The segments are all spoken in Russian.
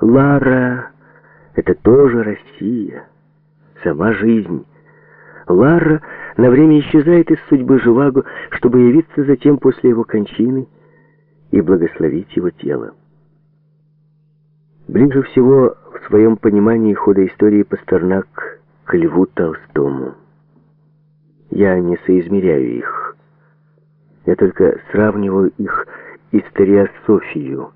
Лара — это тоже Россия, сама жизнь. Лара на время исчезает из судьбы Живаго, чтобы явиться затем после его кончины и благословить его тело. Ближе всего в своем понимании хода истории Пастернак к Льву Толстому. Я не соизмеряю их. Я только сравниваю их историософию.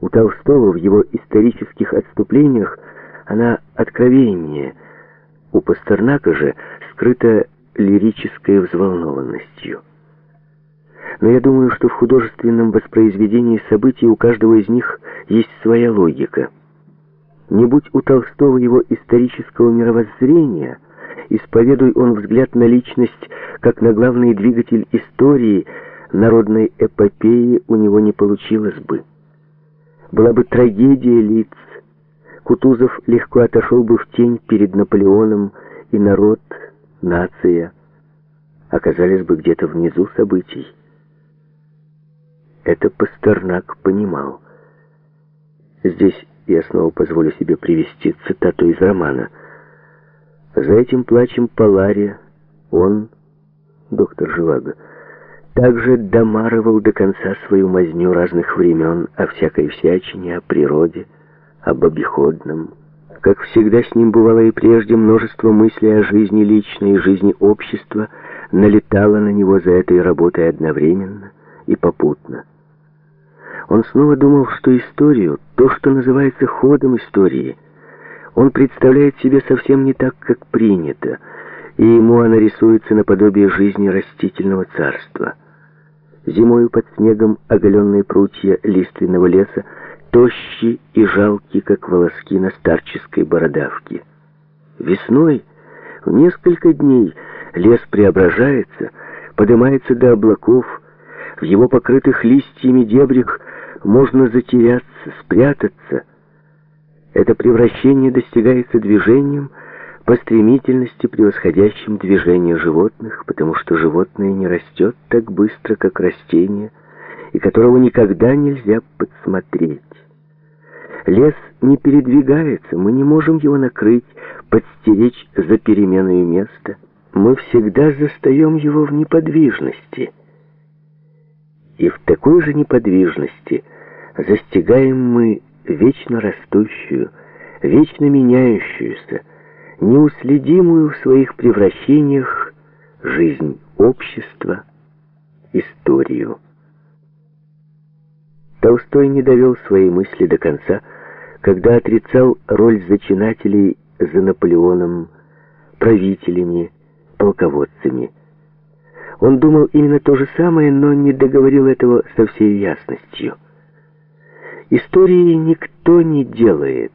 У Толстого в его исторических отступлениях она откровеннее, у Пастернака же скрыта лирической взволнованностью. Но я думаю, что в художественном воспроизведении событий у каждого из них есть своя логика. Не будь у Толстого его исторического мировоззрения, исповедуй он взгляд на личность как на главный двигатель истории, народной эпопеи у него не получилось бы. Была бы трагедия лиц. Кутузов легко отошел бы в тень перед Наполеоном, и народ, нация оказались бы где-то внизу событий. Это Пастернак понимал. Здесь я снова позволю себе привести цитату из романа. «За этим плачем Палария, он, доктор Живаго, также домарывал до конца свою мазню разных времен о всякой всячине, о природе, об обиходном. Как всегда с ним бывало и прежде, множество мыслей о жизни личной и жизни общества налетало на него за этой работой одновременно и попутно. Он снова думал, что историю, то, что называется ходом истории, он представляет себе совсем не так, как принято, и ему она рисуется наподобие жизни растительного царства. Зимою под снегом оголенные прутья лиственного леса тощи и жалки, как волоски на старческой бородавке. Весной в несколько дней лес преображается, поднимается до облаков, в его покрытых листьями дебрях можно затеряться, спрятаться. Это превращение достигается движением по стремительности, превосходящим движение животных, потому что животное не растет так быстро, как растение, и которого никогда нельзя подсмотреть. Лес не передвигается, мы не можем его накрыть, подстеречь за переменою места. Мы всегда застаем его в неподвижности — и в такой же неподвижности застигаем мы вечно растущую, вечно меняющуюся, неуследимую в своих превращениях жизнь общества, историю. Толстой не довел свои мысли до конца, когда отрицал роль зачинателей за Наполеоном, правителями, полководцами – он думал именно то же самое, но не договорил этого со всей ясностью. Истории никто не делает.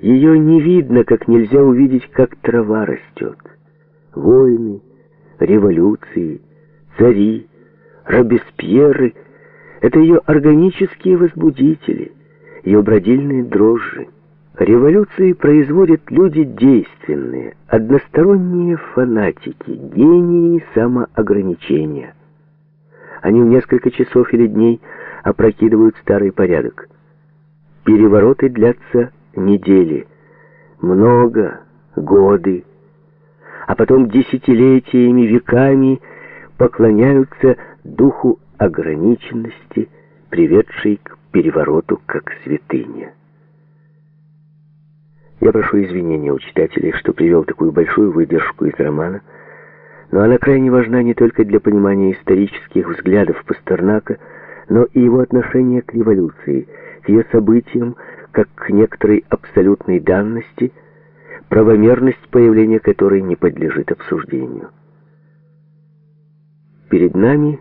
Ее не видно, как нельзя увидеть, как трава растет. Войны, революции, цари, Робеспьеры — это ее органические возбудители, ее бродильные дрожжи. Революции производят люди действенные, односторонние фанатики, гении самоограничения. Они в несколько часов или дней опрокидывают старый порядок. Перевороты длятся недели, много, годы, а потом десятилетиями, веками поклоняются духу ограниченности, приведшей к перевороту как святыня. Я прошу извинения у читателей, что привел такую большую выдержку из романа, но она крайне важна не только для понимания исторических взглядов Пастернака, но и его отношения к революции, к ее событиям, как к некоторой абсолютной данности, правомерность появления которой не подлежит обсуждению. Перед нами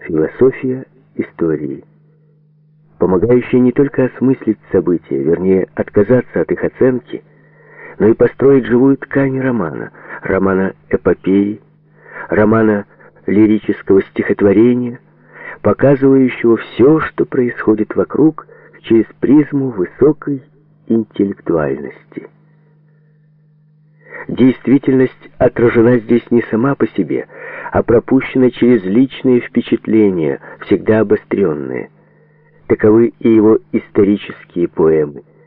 философия истории помогающая не только осмыслить события, вернее, отказаться от их оценки, но и построить живую ткань романа, романа эпопеи, романа лирического стихотворения, показывающего все, что происходит вокруг, через призму высокой интеллектуальности. Действительность отражена здесь не сама по себе, а пропущена через личные впечатления, всегда обостренные – Таковы и его исторические поэмы.